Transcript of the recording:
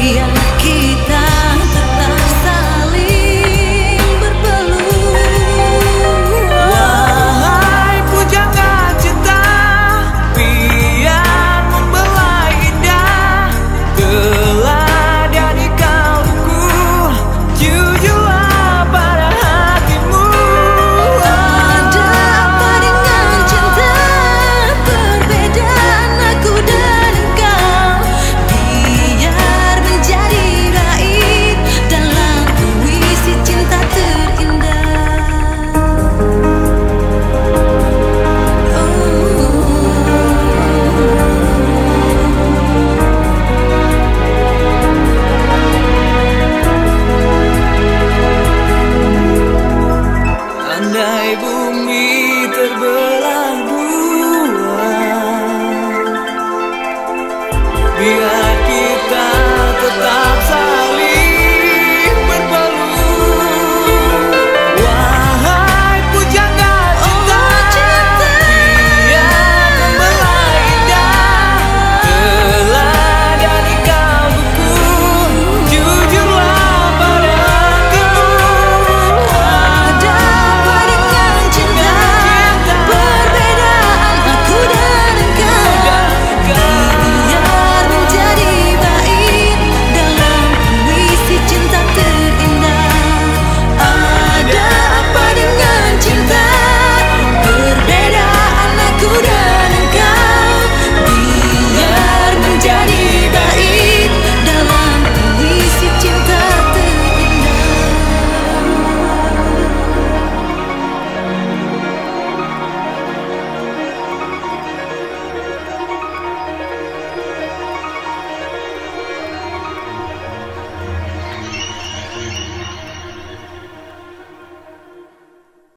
día.